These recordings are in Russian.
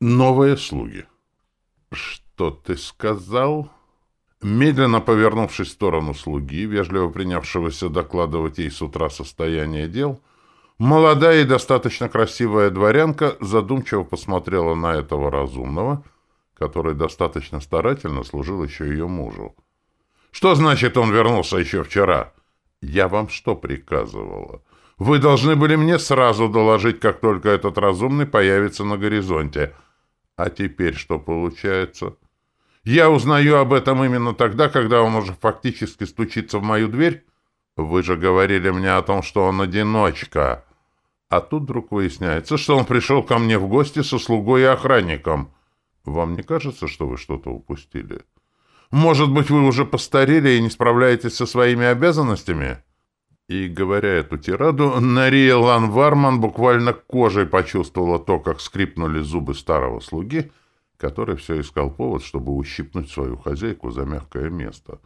Новые слуги. «Что ты сказал?» Медленно повернувшись в сторону слуги, вежливо принявшегося докладывать ей с утра состояние дел, молодая и достаточно красивая дворянка задумчиво посмотрела на этого разумного, который достаточно старательно служил еще ее мужу. «Что значит, он вернулся еще вчера?» «Я вам что приказывала?» «Вы должны были мне сразу доложить, как только этот разумный появится на горизонте». А теперь что получается? Я узнаю об этом именно тогда, когда он уже фактически стучится в мою дверь. Вы же говорили мне о том, что он одиночка. А тут вдруг выясняется, что он пришел ко мне в гости со слугой и охранником. Вам не кажется, что вы что-то упустили? Может быть, вы уже постарели и не справляетесь со своими обязанностями?» И, говоря эту тираду, Нария Ланварман буквально кожей почувствовала то, как скрипнули зубы старого слуги, который все искал повод, чтобы ущипнуть свою хозяйку за мягкое место.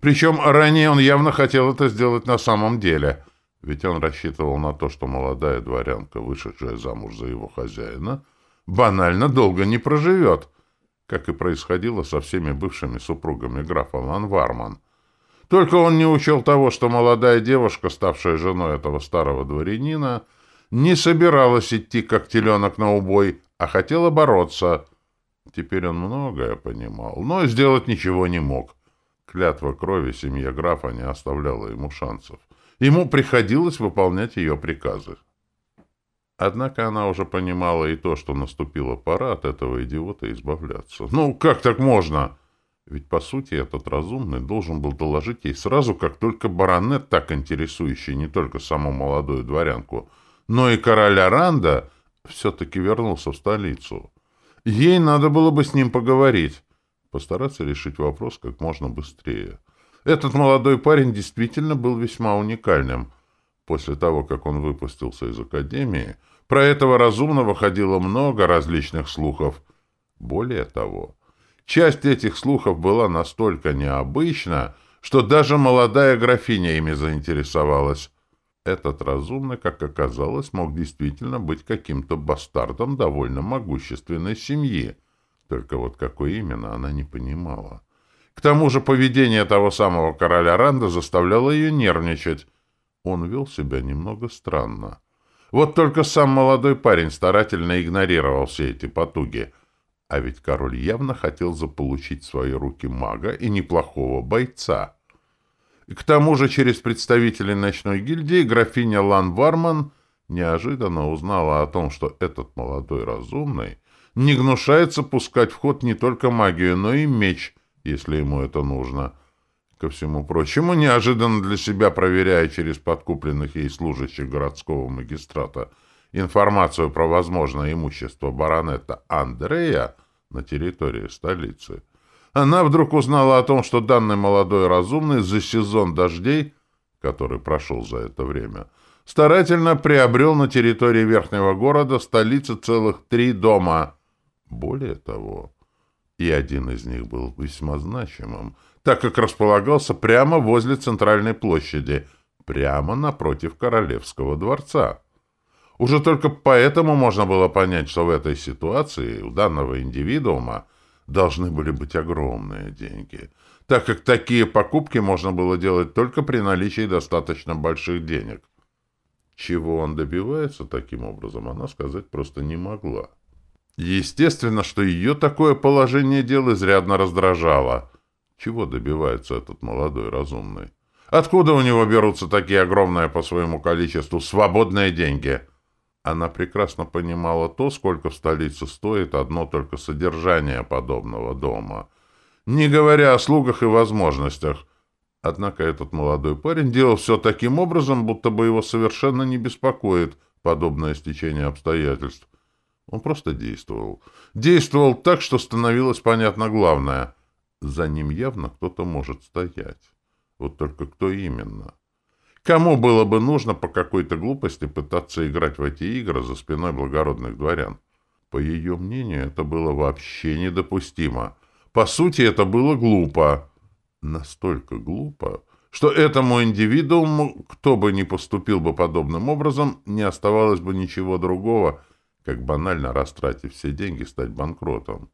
Причем ранее он явно хотел это сделать на самом деле, ведь он рассчитывал на то, что молодая дворянка, вышедшая замуж за его хозяина, банально долго не проживет, как и происходило со всеми бывшими супругами графа Ланварман — только он не учел того, что молодая девушка, ставшая женой этого старого дворянина, не собиралась идти как теленок на убой, а хотела бороться. Теперь он многое понимал, но сделать ничего не мог. Клятва крови семья графа не оставляла ему шансов. Ему приходилось выполнять ее приказы. Однако она уже понимала и то, что наступила пора от этого идиота избавляться. «Ну, как так можно?» Ведь, по сути, этот разумный должен был доложить ей сразу, как только баронет, так интересующий не только саму молодую дворянку, но и короля Ранда, все-таки вернулся в столицу. Ей надо было бы с ним поговорить, постараться решить вопрос как можно быстрее. Этот молодой парень действительно был весьма уникальным. После того, как он выпустился из академии, про этого разумного ходило много различных слухов. Более того, Часть этих слухов была настолько необычна, что даже молодая графиня ими заинтересовалась. Этот разумный, как оказалось, мог действительно быть каким-то бастардом довольно могущественной семьи. Только вот какой именно, она не понимала. К тому же поведение того самого короля Ранда заставляло ее нервничать. Он вел себя немного странно. Вот только сам молодой парень старательно игнорировал все эти потуги — а ведь король явно хотел заполучить в свои руки мага и неплохого бойца. И к тому же через представителей ночной гильдии графиня Лан Варман неожиданно узнала о том, что этот молодой разумный не гнушается пускать в ход не только магию, но и меч, если ему это нужно. Ко всему прочему, неожиданно для себя проверяя через подкупленных ей служащих городского магистрата – информацию про возможное имущество баронета Андрея на территории столицы, она вдруг узнала о том, что данный молодой разумный за сезон дождей, который прошел за это время, старательно приобрел на территории верхнего города столицы целых три дома. Более того, и один из них был весьма значимым, так как располагался прямо возле центральной площади, прямо напротив королевского дворца. Уже только поэтому можно было понять, что в этой ситуации у данного индивидуума должны были быть огромные деньги, так как такие покупки можно было делать только при наличии достаточно больших денег. Чего он добивается таким образом, она сказать просто не могла. Естественно, что ее такое положение дел изрядно раздражало. Чего добивается этот молодой разумный? Откуда у него берутся такие огромные по своему количеству свободные деньги – она прекрасно понимала то, сколько в столице стоит одно только содержание подобного дома, не говоря о слугах и возможностях. Однако этот молодой парень делал все таким образом, будто бы его совершенно не беспокоит подобное стечение обстоятельств. Он просто действовал. Действовал так, что становилось понятно главное. За ним явно кто-то может стоять. Вот только кто именно? — Кому было бы нужно по какой-то глупости пытаться играть в эти игры за спиной благородных дворян? По ее мнению, это было вообще недопустимо. По сути, это было глупо. Настолько глупо, что этому индивидууму, кто бы ни поступил бы подобным образом, не оставалось бы ничего другого, как банально растратив все деньги, стать банкротом.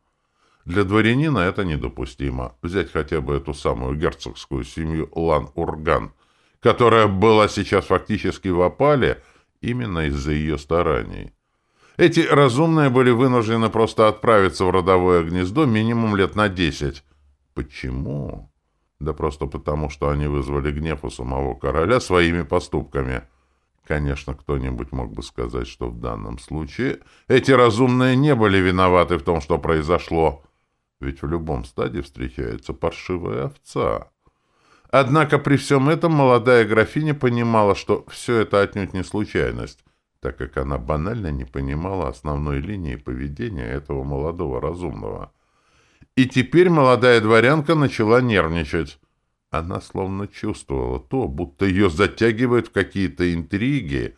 Для дворянина это недопустимо. Взять хотя бы эту самую герцогскую семью Лан-Урган, которая была сейчас фактически в опале именно из-за ее стараний. Эти разумные были вынуждены просто отправиться в родовое гнездо минимум лет на десять. Почему? Да просто потому, что они вызвали гнев у самого короля своими поступками. Конечно, кто-нибудь мог бы сказать, что в данном случае эти разумные не были виноваты в том, что произошло. Ведь в любом стаде встречается паршивая овца. Однако при всем этом молодая графиня понимала, что все это отнюдь не случайность, так как она банально не понимала основной линии поведения этого молодого разумного. И теперь молодая дворянка начала нервничать. Она словно чувствовала то, будто ее затягивают в какие-то интриги,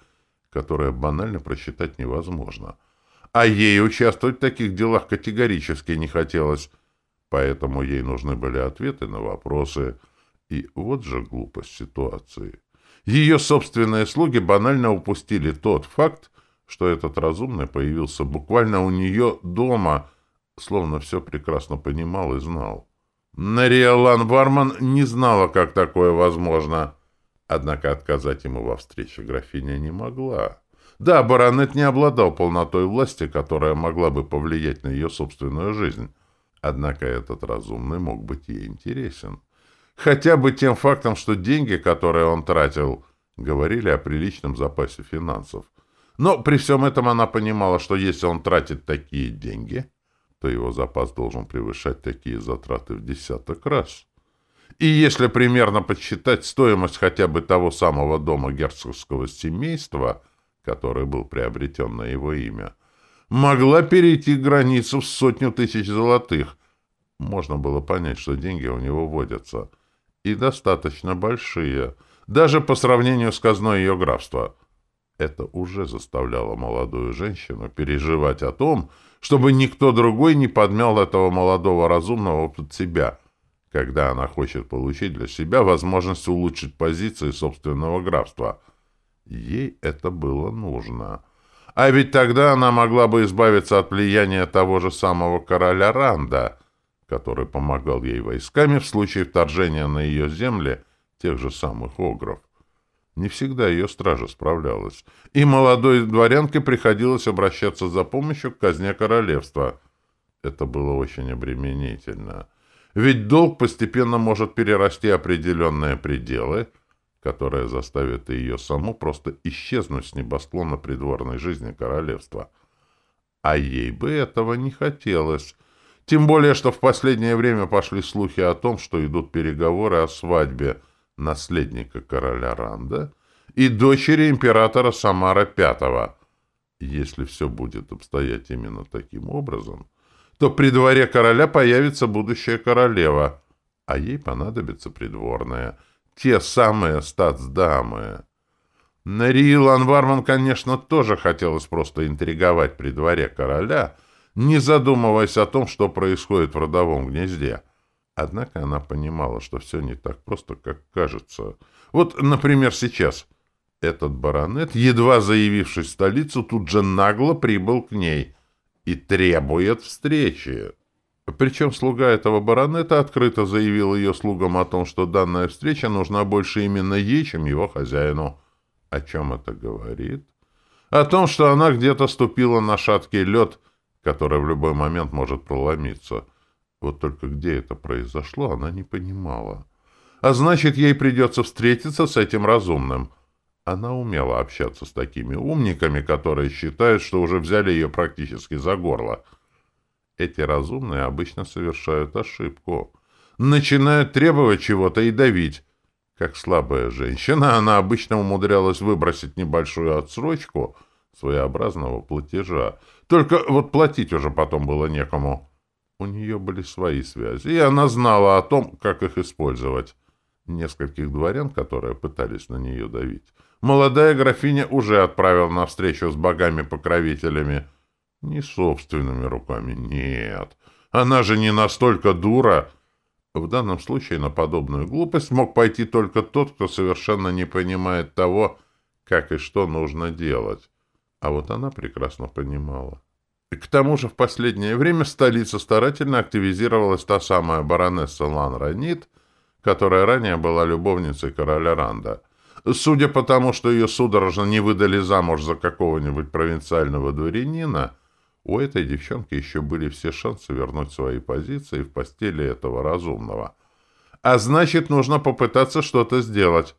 которые банально просчитать невозможно. А ей участвовать в таких делах категорически не хотелось, поэтому ей нужны были ответы на вопросы. И вот же глупость ситуации. Ее собственные слуги банально упустили тот факт, что этот разумный появился буквально у нее дома, словно все прекрасно понимал и знал. Нариэлан Варман не знала, как такое возможно. Однако отказать ему во встрече графиня не могла. Да, баронет не обладал полнотой власти, которая могла бы повлиять на ее собственную жизнь. Однако этот разумный мог быть ей интересен. Хотя бы тем фактом, что деньги, которые он тратил, говорили о приличном запасе финансов. Но при всем этом она понимала, что если он тратит такие деньги, то его запас должен превышать такие затраты в десяток раз. И если примерно подсчитать стоимость хотя бы того самого дома герцогского семейства – который был приобретен на его имя, могла перейти границу в сотню тысяч золотых. Можно было понять, что деньги у него водятся. И достаточно большие, даже по сравнению с казной ее графства. Это уже заставляло молодую женщину переживать о том, чтобы никто другой не подмял этого молодого разумного под себя, когда она хочет получить для себя возможность улучшить позиции собственного графства — Ей это было нужно. А ведь тогда она могла бы избавиться от влияния того же самого короля Ранда, который помогал ей войсками в случае вторжения на ее земли тех же самых огров. Не всегда ее стража справлялась, и молодой дворянке приходилось обращаться за помощью к казне королевства. Это было очень обременительно. Ведь долг постепенно может перерасти определенные пределы — которая заставит ее саму просто исчезнуть с небосклона придворной жизни королевства. А ей бы этого не хотелось. Тем более, что в последнее время пошли слухи о том, что идут переговоры о свадьбе наследника короля Ранда и дочери императора Самара V. Если все будет обстоять именно таким образом, то при дворе короля появится будущая королева, а ей понадобится придворная — те самые статсдамы. Нарии Ланварман, конечно, тоже хотелось просто интриговать при дворе короля, не задумываясь о том, что происходит в родовом гнезде. Однако она понимала, что все не так просто, как кажется. Вот, например, сейчас. Этот баронет, едва заявившись в столицу, тут же нагло прибыл к ней и требует встречи. Причем слуга этого баронета открыто заявил ее слугам о том, что данная встреча нужна больше именно ей, чем его хозяину. О чем это говорит? О том, что она где-то ступила на шаткий лед, который в любой момент может проломиться. Вот только где это произошло, она не понимала. А значит, ей придется встретиться с этим разумным. Она умела общаться с такими умниками, которые считают, что уже взяли ее практически за горло — эти разумные обычно совершают ошибку. Начинают требовать чего-то и давить. Как слабая женщина, она обычно умудрялась выбросить небольшую отсрочку своеобразного платежа. Только вот платить уже потом было некому. У нее были свои связи, и она знала о том, как их использовать. Нескольких дворян, которые пытались на нее давить, молодая графиня уже отправила на встречу с богами-покровителями — не собственными руками, нет. Она же не настолько дура. В данном случае на подобную глупость мог пойти только тот, кто совершенно не понимает того, как и что нужно делать. А вот она прекрасно понимала. И к тому же в последнее время в столице старательно активизировалась та самая баронесса Лан Ранит, которая ранее была любовницей короля Ранда. Судя по тому, что ее судорожно не выдали замуж за какого-нибудь провинциального дворянина, у этой девчонки еще были все шансы вернуть свои позиции в постели этого разумного. А значит, нужно попытаться что-то сделать.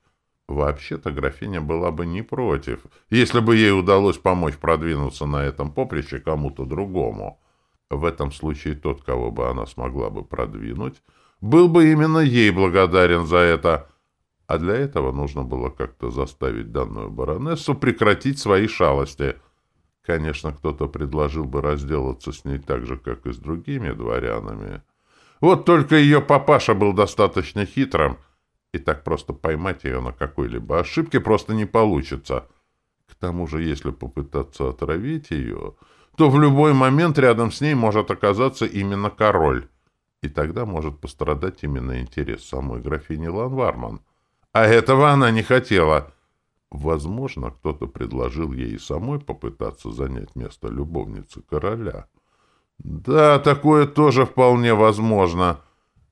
Вообще-то графиня была бы не против, если бы ей удалось помочь продвинуться на этом поприще кому-то другому. В этом случае тот, кого бы она смогла бы продвинуть, был бы именно ей благодарен за это. А для этого нужно было как-то заставить данную баронессу прекратить свои шалости. Конечно, кто-то предложил бы разделаться с ней так же, как и с другими дворянами. Вот только ее папаша был достаточно хитрым — и так просто поймать ее на какой-либо ошибке просто не получится. К тому же, если попытаться отравить ее, то в любой момент рядом с ней может оказаться именно король. И тогда может пострадать именно интерес самой графини Ланварман. А этого она не хотела. Возможно, кто-то предложил ей самой попытаться занять место любовницы короля. Да, такое тоже вполне возможно.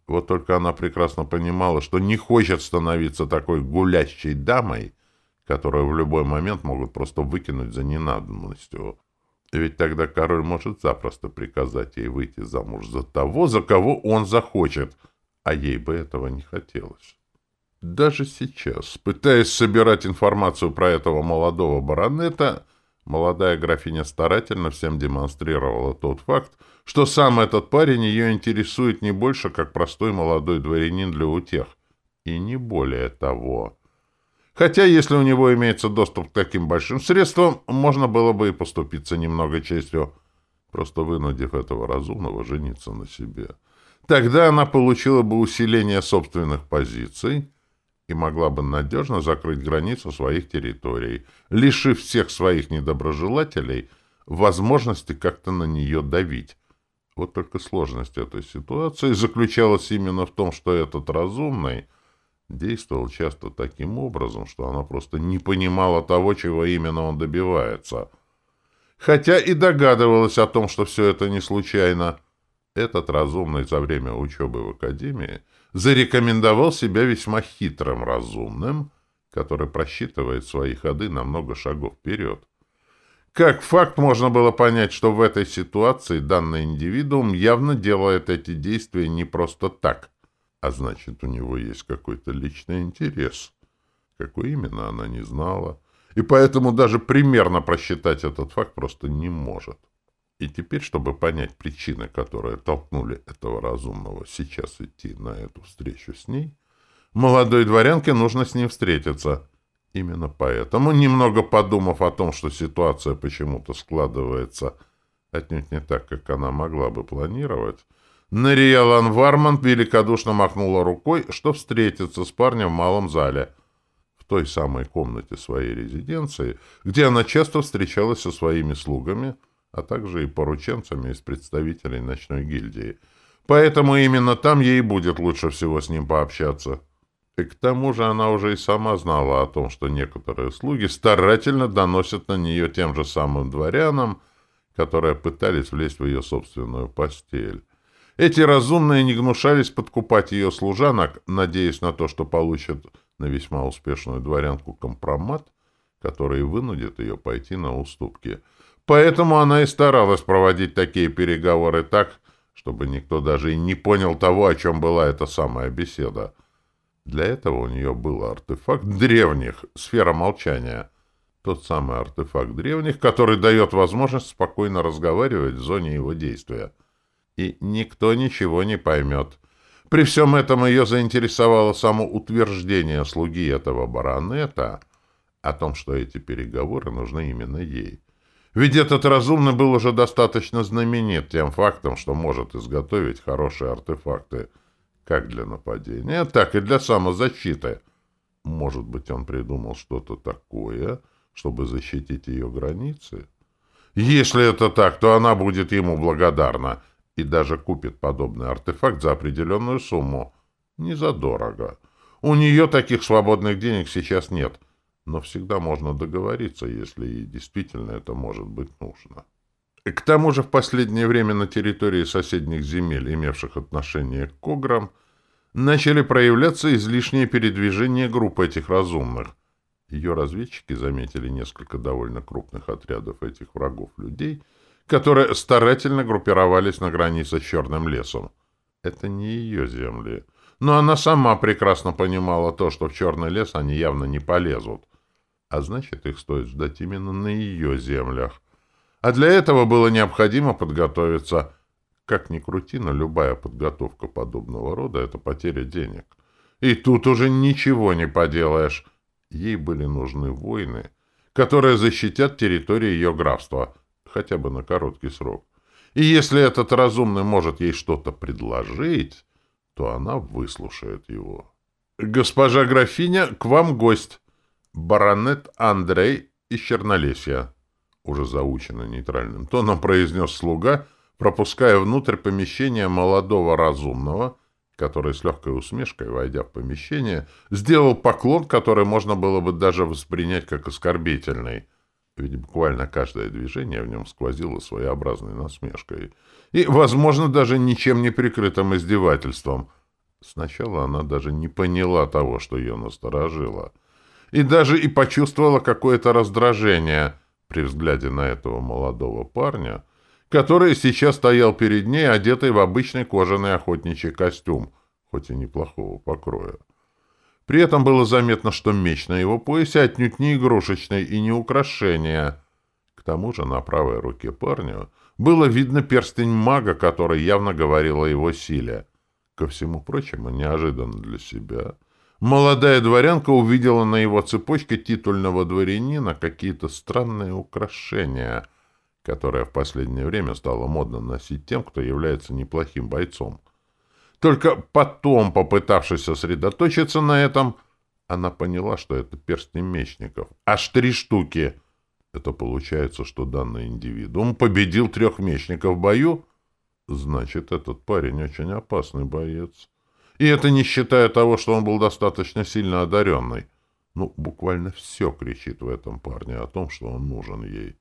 Вот только она прекрасно понимала, что не хочет становиться такой гулящей дамой, которую в любой момент могут просто выкинуть за ненадобностью. Ведь тогда король может запросто приказать ей выйти замуж за того, за кого он захочет, а ей бы этого не хотелось. Даже сейчас, пытаясь собирать информацию про этого молодого баронета, молодая графиня старательно всем демонстрировала тот факт, что сам этот парень ее интересует не больше, как простой молодой дворянин для утех. И не более того. Хотя, если у него имеется доступ к таким большим средствам, можно было бы и поступиться немного честью, просто вынудив этого разумного жениться на себе. Тогда она получила бы усиление собственных позиций и могла бы надежно закрыть границу своих территорий, лишив всех своих недоброжелателей возможности как-то на нее давить, вот только сложность этой ситуации заключалась именно в том, что этот разумный действовал часто таким образом, что она просто не понимала того, чего именно он добивается. Хотя и догадывалась о том, что все это не случайно. Этот разумный за время учебы в академии зарекомендовал себя весьма хитрым разумным, который просчитывает свои ходы на много шагов вперед. Как факт можно было понять, что в этой ситуации данный индивидуум явно делает эти действия не просто так, а значит, у него есть какой-то личный интерес. Какой именно, она не знала, и поэтому даже примерно просчитать этот факт просто не может. И теперь, чтобы понять причины, которые толкнули этого разумного сейчас идти на эту встречу с ней, молодой дворянке нужно с ним встретиться — Именно поэтому, немного подумав о том, что ситуация почему-то складывается отнюдь не так, как она могла бы планировать, Нариялан Варман великодушно махнула рукой, что встретится с парнем в малом зале, в той самой комнате своей резиденции, где она часто встречалась со своими слугами, а также и порученцами из представителей ночной гильдии. Поэтому именно там ей будет лучше всего с ним пообщаться. И к тому же она уже и сама знала о том, что некоторые слуги старательно доносят на нее тем же самым дворянам, которые пытались влезть в ее собственную постель. Эти разумные не гнушались подкупать ее служанок, надеясь на то, что получат на весьма успешную дворянку компромат, который вынудит ее пойти на уступки. Поэтому она и старалась проводить такие переговоры так, чтобы никто даже и не понял того, о чем была эта самая беседа. Для этого у нее был артефакт древних, сфера молчания. Тот самый артефакт древних, который дает возможность спокойно разговаривать в зоне его действия. И никто ничего не поймет. При всем этом ее заинтересовало само утверждение слуги этого баронета о том, что эти переговоры нужны именно ей. Ведь этот разумный был уже достаточно знаменит тем фактом, что может изготовить хорошие артефакты — как для нападения, так и для самозащиты. Может быть, он придумал что-то такое, чтобы защитить ее границы? Если это так, то она будет ему благодарна и даже купит подобный артефакт за определенную сумму. Не задорого. У нее таких свободных денег сейчас нет. Но всегда можно договориться, если и действительно это может быть нужно. И к тому же в последнее время на территории соседних земель, имевших отношение к Кограм, начали проявляться излишние передвижения групп этих разумных. Ее разведчики заметили несколько довольно крупных отрядов этих врагов людей, которые старательно группировались на границе с Черным лесом. Это не ее земли. Но она сама прекрасно понимала то, что в Черный лес они явно не полезут. А значит, их стоит ждать именно на ее землях. А для этого было необходимо подготовиться. Как ни крути, но любая подготовка подобного рода — это потеря денег. И тут уже ничего не поделаешь. Ей были нужны войны, которые защитят территорию ее графства, хотя бы на короткий срок. И если этот разумный может ей что-то предложить, то она выслушает его. «Госпожа графиня, к вам гость. Баронет Андрей из Чернолесья» уже заучено нейтральным тоном произнес слуга, пропуская внутрь помещения молодого разумного, который с легкой усмешкой, войдя в помещение, сделал поклон, который можно было бы даже воспринять как оскорбительный. Ведь буквально каждое движение в нем сквозило своеобразной насмешкой. И, возможно, даже ничем не прикрытым издевательством. Сначала она даже не поняла того, что ее насторожило. И даже и почувствовала какое-то раздражение — при взгляде на этого молодого парня, который сейчас стоял перед ней, одетый в обычный кожаный охотничий костюм, хоть и неплохого покроя. При этом было заметно, что меч на его поясе отнюдь не игрушечный и не украшение. К тому же на правой руке парня было видно перстень мага, который явно говорил о его силе. Ко всему прочему, неожиданно для себя — Молодая дворянка увидела на его цепочке титульного дворянина какие-то странные украшения, которые в последнее время стало модно носить тем, кто является неплохим бойцом. Только потом, попытавшись сосредоточиться на этом, она поняла, что это перстни мечников. Аж три штуки! Это получается, что данный индивидуум победил трех мечников в бою? Значит, этот парень очень опасный боец. И это не считая того, что он был достаточно сильно одаренный. Ну, буквально все кричит в этом парне о том, что он нужен ей.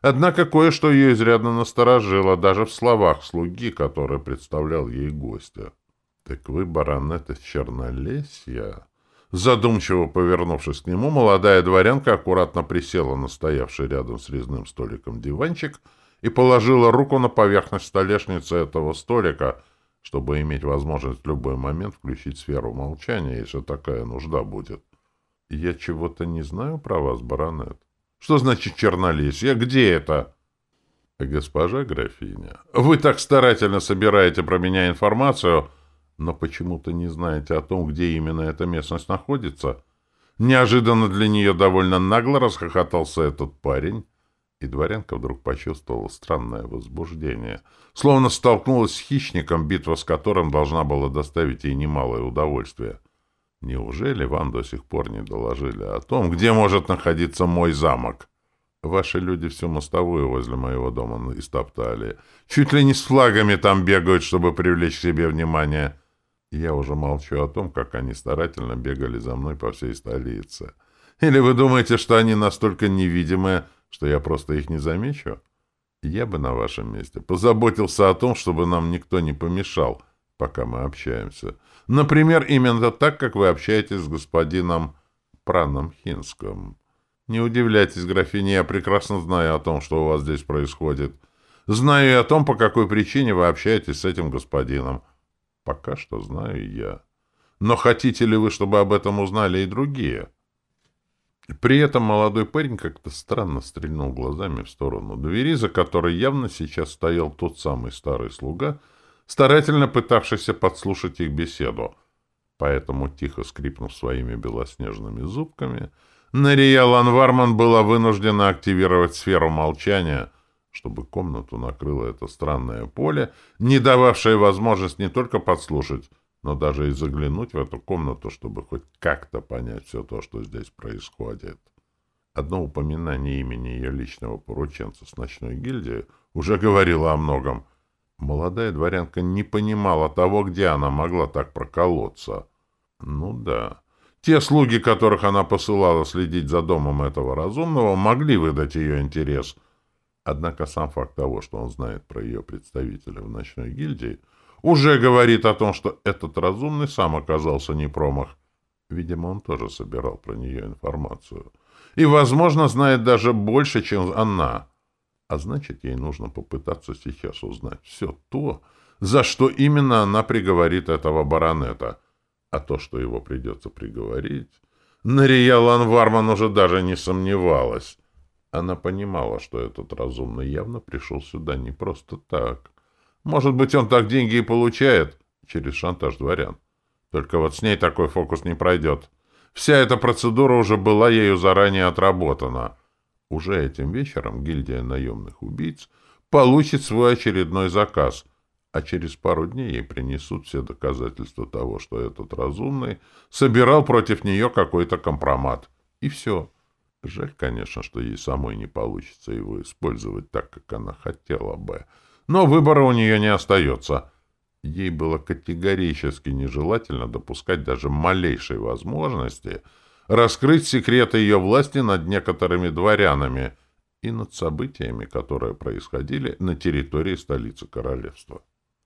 Однако кое-что ее изрядно насторожило, даже в словах слуги, который представлял ей гостя. — Так вы, баронет из Чернолесья? Задумчиво повернувшись к нему, молодая дворянка аккуратно присела на стоявший рядом с резным столиком диванчик и положила руку на поверхность столешницы этого столика — чтобы иметь возможность в любой момент включить сферу молчания, если такая нужда будет. Я чего-то не знаю про вас, баронет. Что значит чернолесье? Где это? Госпожа графиня, вы так старательно собираете про меня информацию, но почему-то не знаете о том, где именно эта местность находится. Неожиданно для нее довольно нагло расхохотался этот парень, и дворянка вдруг почувствовала странное возбуждение, словно столкнулась с хищником, битва с которым должна была доставить ей немалое удовольствие. Неужели вам до сих пор не доложили о том, где может находиться мой замок? Ваши люди всю мостовую возле моего дома истоптали. Чуть ли не с флагами там бегают, чтобы привлечь к себе внимание. Я уже молчу о том, как они старательно бегали за мной по всей столице. Или вы думаете, что они настолько невидимые, что я просто их не замечу? Я бы на вашем месте позаботился о том, чтобы нам никто не помешал, пока мы общаемся. Например, именно так, как вы общаетесь с господином Праном Хинском. Не удивляйтесь, графиня, я прекрасно знаю о том, что у вас здесь происходит. Знаю и о том, по какой причине вы общаетесь с этим господином. Пока что знаю я. Но хотите ли вы, чтобы об этом узнали и другие?» При этом молодой парень как-то странно стрельнул глазами в сторону двери, за которой явно сейчас стоял тот самый старый слуга, старательно пытавшийся подслушать их беседу. Поэтому, тихо скрипнув своими белоснежными зубками, Нария Ланварман была вынуждена активировать сферу молчания, чтобы комнату накрыло это странное поле, не дававшее возможность не только подслушать, но даже и заглянуть в эту комнату, чтобы хоть как-то понять все то, что здесь происходит. Одно упоминание имени ее личного порученца с ночной гильдии уже говорило о многом. Молодая дворянка не понимала того, где она могла так проколоться. Ну да, Те слуги, которых она посылала следить за домом этого разумного, могли выдать ее интерес. Однако сам факт того, что он знает про ее представителя в ночной гильдии, уже говорит о том, что этот разумный сам оказался не промах. Видимо, он тоже собирал про нее информацию. И, возможно, знает даже больше, чем она. А значит, ей нужно попытаться сейчас узнать все то, за что именно она приговорит этого баронета. А то, что его придется приговорить... Нария Ланварман уже даже не сомневалась. Она понимала, что этот разумный явно пришел сюда не просто так. Может быть, он так деньги и получает через шантаж дворян. Только вот с ней такой фокус не пройдет. Вся эта процедура уже была ею заранее отработана. Уже этим вечером гильдия наемных убийц получит свой очередной заказ, а через пару дней ей принесут все доказательства того, что этот разумный собирал против нее какой-то компромат. И все. Жаль, конечно, что ей самой не получится его использовать так, как она хотела бы. Но выбора у нее не остается. Ей было категорически нежелательно допускать даже малейшей возможности раскрыть секреты ее власти над некоторыми дворянами и над событиями, которые происходили на территории столицы королевства.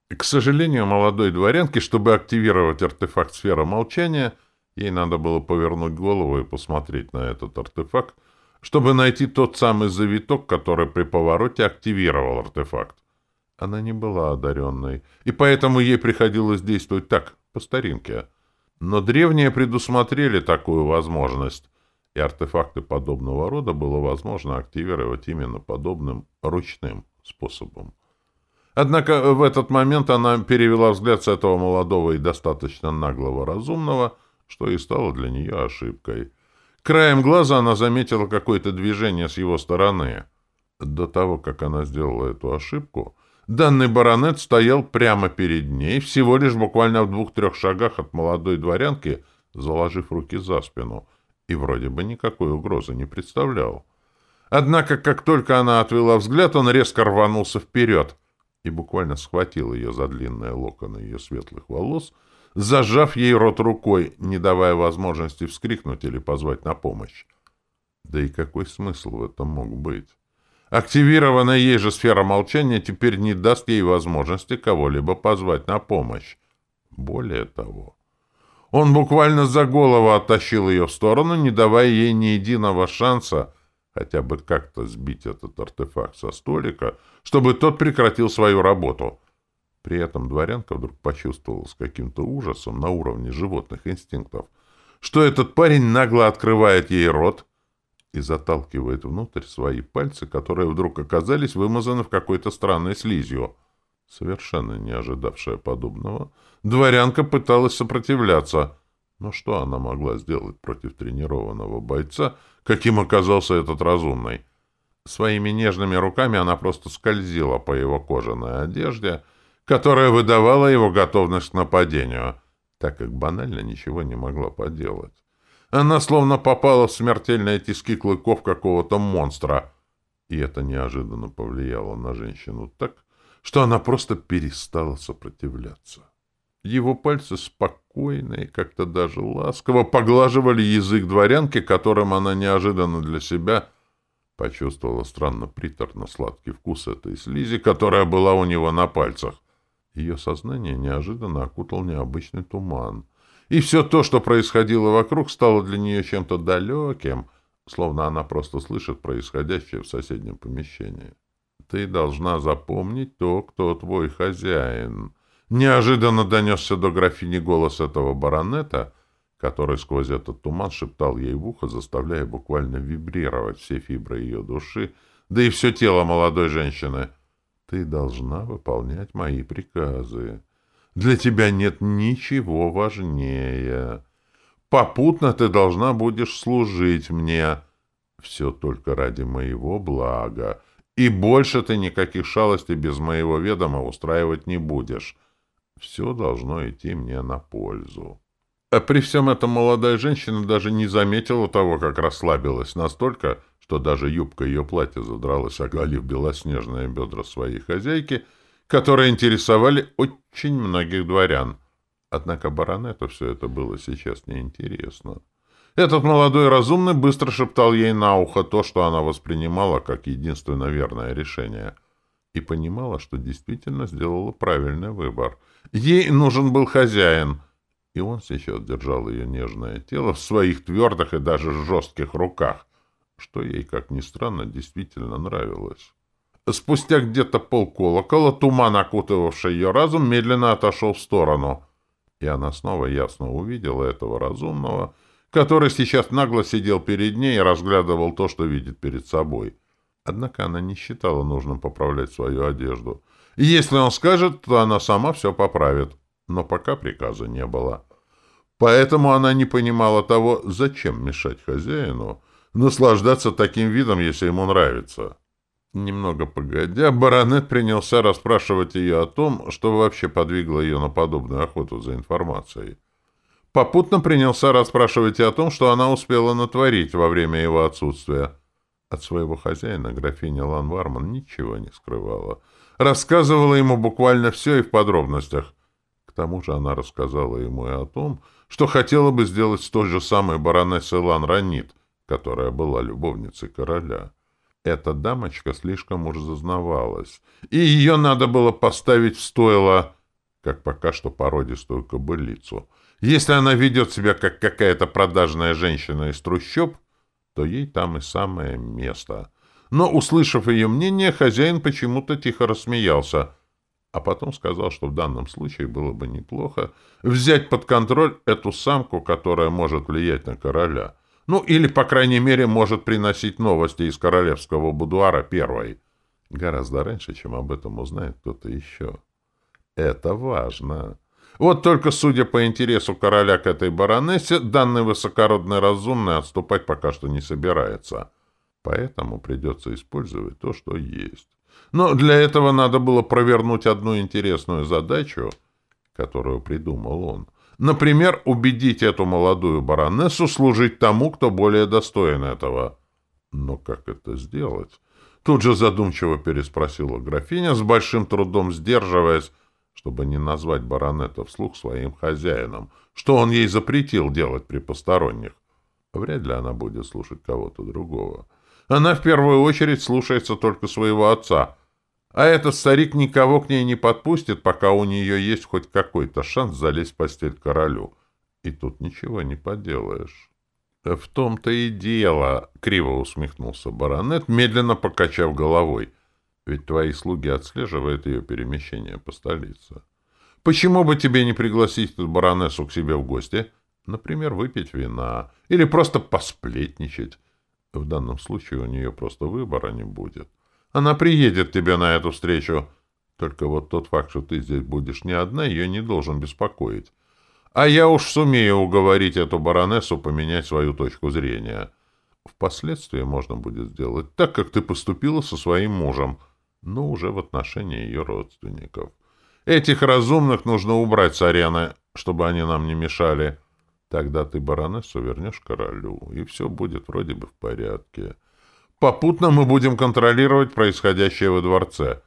К сожалению, молодой дворянке, чтобы активировать артефакт сфера молчания, ей надо было повернуть голову и посмотреть на этот артефакт, чтобы найти тот самый завиток, который при повороте активировал артефакт. Она не была одаренной, и поэтому ей приходилось действовать так, по старинке. Но древние предусмотрели такую возможность, и артефакты подобного рода было возможно активировать именно подобным ручным способом. Однако в этот момент она перевела взгляд с этого молодого и достаточно наглого разумного, что и стало для нее ошибкой. Краем глаза она заметила какое-то движение с его стороны. До того, как она сделала эту ошибку, Данный баронет стоял прямо перед ней, всего лишь буквально в двух-трех шагах от молодой дворянки, заложив руки за спину, и вроде бы никакой угрозы не представлял. Однако, как только она отвела взгляд, он резко рванулся вперед и буквально схватил ее за длинные локоны ее светлых волос, зажав ей рот рукой, не давая возможности вскрикнуть или позвать на помощь. Да и какой смысл в этом мог быть? Активированная ей же сфера молчания теперь не даст ей возможности кого-либо позвать на помощь. Более того, он буквально за голову оттащил ее в сторону, не давая ей ни единого шанса хотя бы как-то сбить этот артефакт со столика, чтобы тот прекратил свою работу. При этом дворянка вдруг почувствовала с каким-то ужасом на уровне животных инстинктов, что этот парень нагло открывает ей рот, и заталкивает внутрь свои пальцы, которые вдруг оказались вымазаны в какой-то странной слизью. Совершенно не ожидавшая подобного, дворянка пыталась сопротивляться. Но что она могла сделать против тренированного бойца, каким оказался этот разумный? Своими нежными руками она просто скользила по его кожаной одежде, которая выдавала его готовность к нападению, так как банально ничего не могла поделать. Она словно попала в смертельные тиски клыков какого-то монстра. И это неожиданно повлияло на женщину так, что она просто перестала сопротивляться. Его пальцы спокойно и как-то даже ласково поглаживали язык дворянки, которым она неожиданно для себя почувствовала странно приторно-сладкий вкус этой слизи, которая была у него на пальцах. Ее сознание неожиданно окутал необычный туман — и все то, что происходило вокруг, стало для нее чем-то далеким, словно она просто слышит происходящее в соседнем помещении. «Ты должна запомнить то, кто твой хозяин». Неожиданно донесся до графини голос этого баронета, который сквозь этот туман шептал ей в ухо, заставляя буквально вибрировать все фибры ее души, да и все тело молодой женщины. «Ты должна выполнять мои приказы». Для тебя нет ничего важнее. Попутно ты должна будешь служить мне. Все только ради моего блага. И больше ты никаких шалостей без моего ведома устраивать не будешь. Все должно идти мне на пользу. А при всем этом молодая женщина даже не заметила того, как расслабилась настолько, что даже юбка ее платья задралась, оголив белоснежные бедра своей хозяйки — которые интересовали очень многих дворян. Однако баронету все это было сейчас неинтересно. Этот молодой разумный быстро шептал ей на ухо то, что она воспринимала как единственно верное решение. И понимала, что действительно сделала правильный выбор. Ей нужен был хозяин, и он сейчас держал ее нежное тело в своих твердых и даже жестких руках, что ей, как ни странно, действительно нравилось. Спустя где-то полколокола туман, окутывавший ее разум, медленно отошел в сторону, и она снова ясно увидела этого разумного, который сейчас нагло сидел перед ней и разглядывал то, что видит перед собой. Однако она не считала нужным поправлять свою одежду. И если он скажет, то она сама все поправит. Но пока приказа не было. Поэтому она не понимала того, зачем мешать хозяину наслаждаться таким видом, если ему нравится. Немного погодя, баронет принялся расспрашивать ее о том, что вообще подвигло ее на подобную охоту за информацией. Попутно принялся расспрашивать и о том, что она успела натворить во время его отсутствия. От своего хозяина графиня Ланварман ничего не скрывала. Рассказывала ему буквально все и в подробностях. К тому же она рассказала ему и о том, что хотела бы сделать с той же самой баронессой Лан Ранит, которая была любовницей короля. Эта дамочка слишком уж зазнавалась, и ее надо было поставить в стойло, как пока что породистую кобылицу. Если она ведет себя как какая-то продажная женщина из трущоб, то ей там и самое место. Но, услышав ее мнение, хозяин почему-то тихо рассмеялся, а потом сказал, что в данном случае было бы неплохо взять под контроль эту самку, которая может влиять на короля — ну, или, по крайней мере, может приносить новости из королевского будуара первой. Гораздо раньше, чем об этом узнает кто-то еще. Это важно. Вот только, судя по интересу короля к этой баронессе, данный высокородный разумный отступать пока что не собирается. Поэтому придется использовать то, что есть. Но для этого надо было провернуть одну интересную задачу, которую придумал он — Например, убедить эту молодую баронессу служить тому, кто более достоин этого. Но как это сделать? Тут же задумчиво переспросила графиня, с большим трудом сдерживаясь, чтобы не назвать баронета вслух своим хозяином, что он ей запретил делать при посторонних. Вряд ли она будет слушать кого-то другого. Она в первую очередь слушается только своего отца — а этот старик никого к ней не подпустит, пока у нее есть хоть какой-то шанс залезть в постель королю. И тут ничего не поделаешь. — В том-то и дело, — криво усмехнулся баронет, медленно покачав головой. Ведь твои слуги отслеживают ее перемещение по столице. Почему бы тебе не пригласить эту баронессу к себе в гости? Например, выпить вина. Или просто посплетничать. В данном случае у нее просто выбора не будет. Она приедет тебе на эту встречу. Только вот тот факт, что ты здесь будешь не одна, ее не должен беспокоить. А я уж сумею уговорить эту баронессу поменять свою точку зрения. Впоследствии можно будет сделать так, как ты поступила со своим мужем, но уже в отношении ее родственников. Этих разумных нужно убрать с арены, чтобы они нам не мешали. Тогда ты баронессу вернешь королю, и все будет вроде бы в порядке. Попутно мы будем контролировать происходящее во дворце.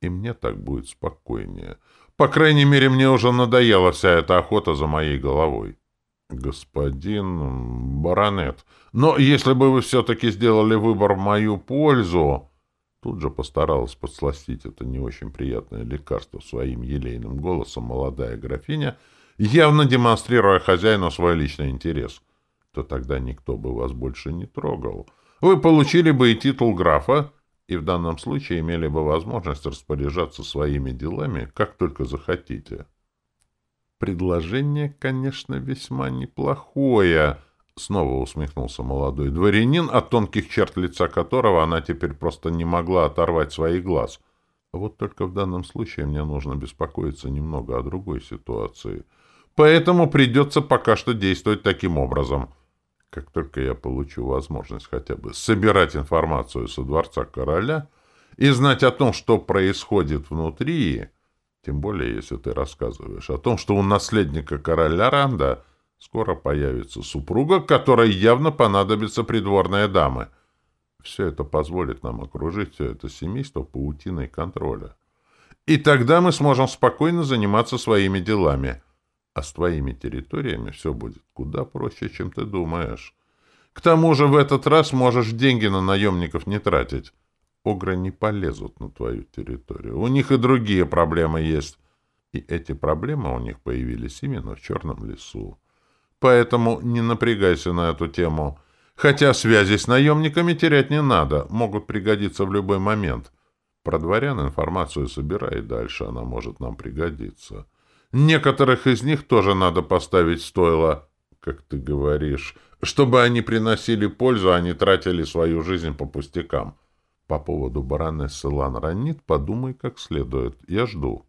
И мне так будет спокойнее. По крайней мере, мне уже надоела вся эта охота за моей головой. Господин баронет, но если бы вы все-таки сделали выбор в мою пользу... Тут же постаралась подсластить это не очень приятное лекарство своим елейным голосом молодая графиня, явно демонстрируя хозяину свой личный интерес, то тогда никто бы вас больше не трогал — вы получили бы и титул графа, и в данном случае имели бы возможность распоряжаться своими делами, как только захотите. Предложение, конечно, весьма неплохое, снова усмехнулся молодой дворянин, от тонких черт лица которого она теперь просто не могла оторвать своих глаз. Вот только в данном случае мне нужно беспокоиться немного о другой ситуации. Поэтому придется пока что действовать таким образом — как только я получу возможность хотя бы собирать информацию со дворца короля и знать о том, что происходит внутри, тем более, если ты рассказываешь о том, что у наследника короля Ранда скоро появится супруга, которой явно понадобится придворная дама. Все это позволит нам окружить все это семейство паутиной контроля. И тогда мы сможем спокойно заниматься своими делами. А с твоими территориями все будет куда проще, чем ты думаешь. К тому же в этот раз можешь деньги на наемников не тратить. Огры не полезут на твою территорию. У них и другие проблемы есть. И эти проблемы у них появились именно в Черном лесу. Поэтому не напрягайся на эту тему. Хотя связи с наемниками терять не надо, могут пригодиться в любой момент. Про дворян информацию собирай дальше, она может нам пригодиться. Некоторых из них тоже надо поставить стойло, как ты говоришь, чтобы они приносили пользу, а не тратили свою жизнь по пустякам. По поводу баронессы Лан Ранит подумай как следует. Я жду.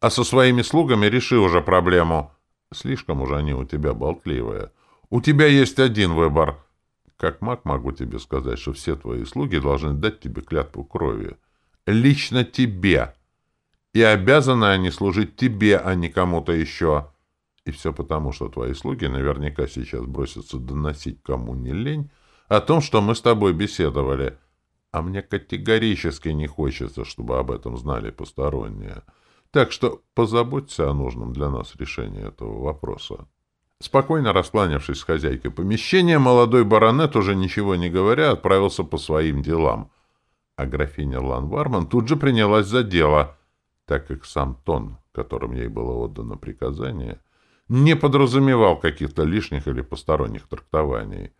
А со своими слугами реши уже проблему. Слишком уже они у тебя болтливые. У тебя есть один выбор. Как маг могу тебе сказать, что все твои слуги должны дать тебе клятву крови. Лично тебе. И обязаны они служить тебе, а не кому-то еще. И все потому, что твои слуги наверняка сейчас бросятся доносить кому не лень о том, что мы с тобой беседовали. А мне категорически не хочется, чтобы об этом знали посторонние. Так что позаботься о нужном для нас решении этого вопроса. Спокойно раскланявшись с хозяйкой помещения, молодой баронет, уже ничего не говоря, отправился по своим делам. А графиня Ланварман тут же принялась за дело, так как сам тон, которым ей было отдано приказание, не подразумевал каких-то лишних или посторонних трактований.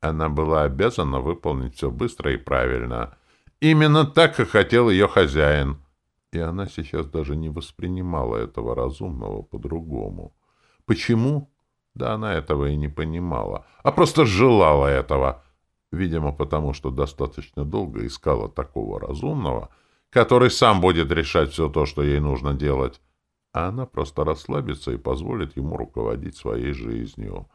Она была обязана выполнить все быстро и правильно. Именно так, как хотел ее хозяин — и она сейчас даже не воспринимала этого разумного по-другому. Почему? Да она этого и не понимала, а просто желала этого. Видимо, потому что достаточно долго искала такого разумного, который сам будет решать все то, что ей нужно делать. А она просто расслабится и позволит ему руководить своей жизнью.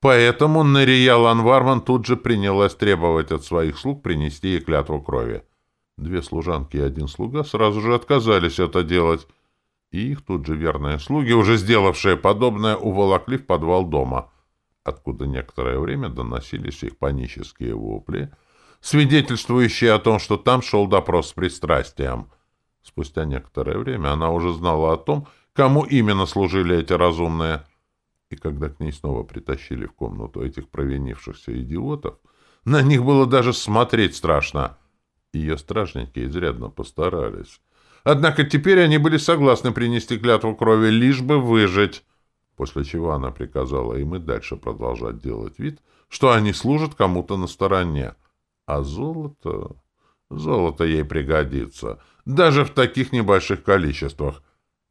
Поэтому Нария Ланварман тут же принялась требовать от своих слуг принести ей клятву крови. Две служанки и один слуга сразу же отказались это делать, и их тут же верные слуги, уже сделавшие подобное, уволокли в подвал дома, откуда некоторое время доносились их панические вопли, свидетельствующие о том, что там шел допрос с пристрастием. Спустя некоторое время она уже знала о том, кому именно служили эти разумные. И когда к ней снова притащили в комнату этих провинившихся идиотов, на них было даже смотреть страшно — ее стражники изрядно постарались. Однако теперь они были согласны принести клятву крови, лишь бы выжить, после чего она приказала им и дальше продолжать делать вид, что они служат кому-то на стороне. А золото... Золото ей пригодится, даже в таких небольших количествах.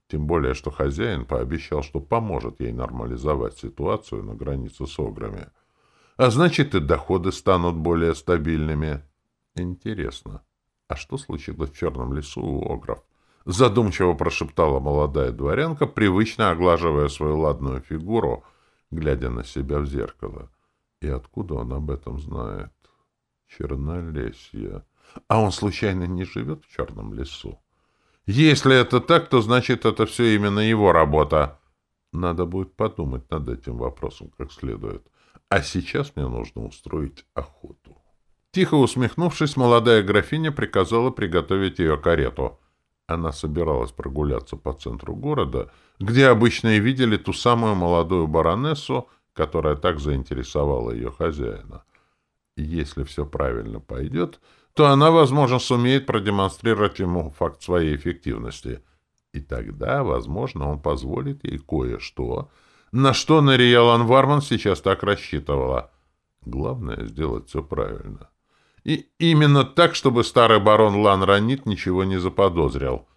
Тем более, что хозяин пообещал, что поможет ей нормализовать ситуацию на границе с ограми. А значит, и доходы станут более стабильными. Интересно, а что случилось в черном лесу у огров? Задумчиво прошептала молодая дворянка, привычно оглаживая свою ладную фигуру, глядя на себя в зеркало. И откуда он об этом знает? Чернолесье. А он случайно не живет в черном лесу? Если это так, то значит, это все именно его работа. Надо будет подумать над этим вопросом как следует. А сейчас мне нужно устроить охоту. Тихо усмехнувшись, молодая графиня приказала приготовить ее карету. Она собиралась прогуляться по центру города, где обычно и видели ту самую молодую баронессу, которая так заинтересовала ее хозяина. Если все правильно пойдет, то она, возможно, сумеет продемонстрировать ему факт своей эффективности. И тогда, возможно, он позволит ей кое-что, на что Нария Ланварман сейчас так рассчитывала. Главное — сделать все правильно. И именно так, чтобы старый барон Лан Ранит ничего не заподозрил.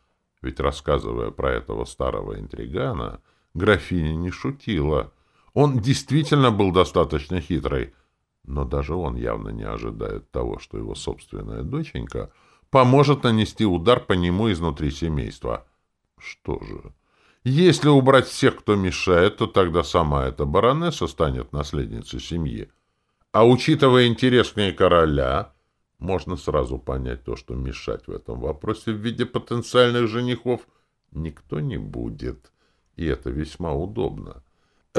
Ведь, рассказывая про этого старого интригана, графиня не шутила. Он действительно был достаточно хитрый, но даже он явно не ожидает того, что его собственная доченька поможет нанести удар по нему изнутри семейства. Что же, если убрать всех, кто мешает, то тогда сама эта баронесса станет наследницей семьи. А учитывая интерес короля, можно сразу понять то, что мешать в этом вопросе в виде потенциальных женихов никто не будет. И это весьма удобно.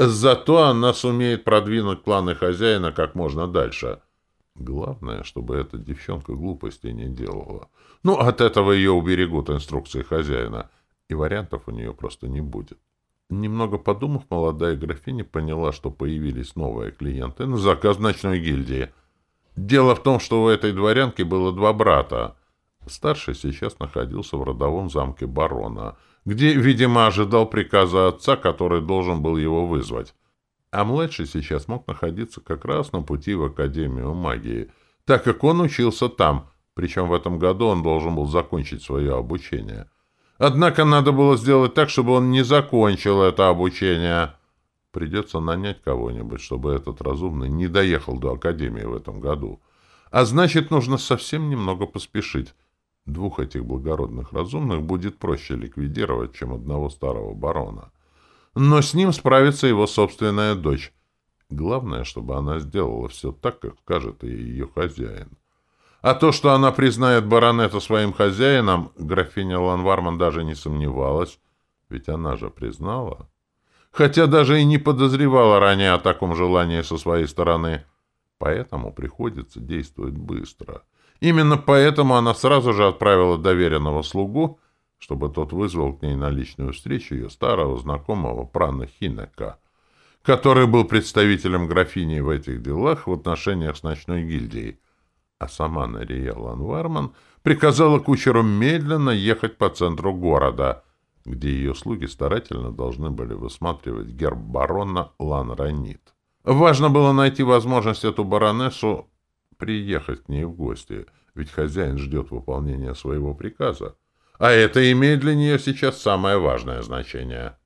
Зато она сумеет продвинуть планы хозяина как можно дальше. Главное, чтобы эта девчонка глупости не делала. Ну, от этого ее уберегут инструкции хозяина, и вариантов у нее просто не будет. Немного подумав, молодая графиня поняла, что появились новые клиенты на заказ ночной гильдии. Дело в том, что у этой дворянки было два брата. Старший сейчас находился в родовом замке барона, где, видимо, ожидал приказа отца, который должен был его вызвать. А младший сейчас мог находиться как раз на пути в Академию магии, так как он учился там, причем в этом году он должен был закончить свое обучение — Однако надо было сделать так, чтобы он не закончил это обучение. Придется нанять кого-нибудь, чтобы этот разумный не доехал до Академии в этом году. А значит, нужно совсем немного поспешить. Двух этих благородных разумных будет проще ликвидировать, чем одного старого барона. Но с ним справится его собственная дочь. Главное, чтобы она сделала все так, как скажет ей ее хозяин. А то, что она признает баронета своим хозяином, графиня Ланварман даже не сомневалась, ведь она же признала. Хотя даже и не подозревала ранее о таком желании со своей стороны. Поэтому приходится действовать быстро. Именно поэтому она сразу же отправила доверенного слугу, чтобы тот вызвал к ней на личную встречу ее старого знакомого Прана Хинека, который был представителем графини в этих делах в отношениях с ночной гильдией, а сама Нария Ланварман приказала кучеру медленно ехать по центру города, где ее слуги старательно должны были высматривать герб барона Ланранит. Важно было найти возможность эту баронессу приехать к ней в гости, ведь хозяин ждет выполнения своего приказа. А это имеет для нее сейчас самое важное значение.